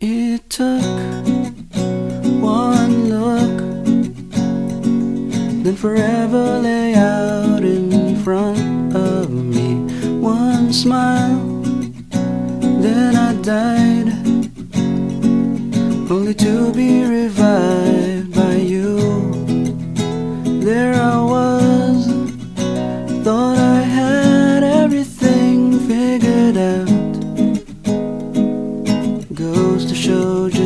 It took one look, then forever lay out in front of me. One smile, then I died, only to be revived by you. There I was, thought I had everything figured out.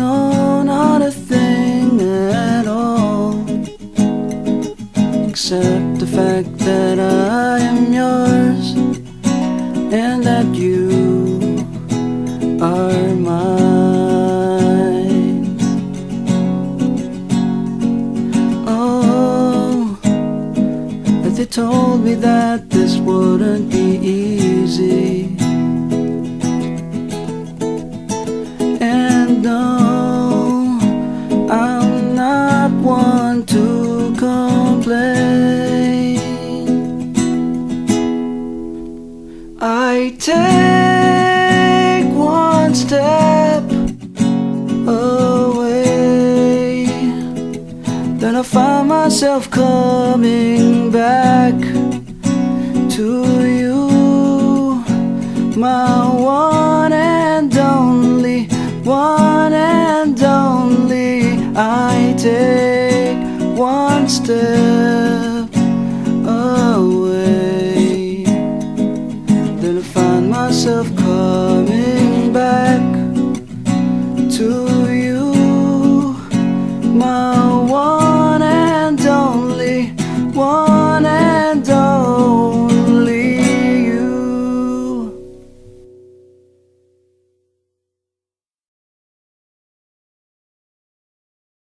I not a thing at all, except the fact that I am yours and that you are mine. Oh, they told me that this wouldn't be easy. Take one step away, then I find myself coming back to you, my one and only, one and only. I take one step myself coming back to you.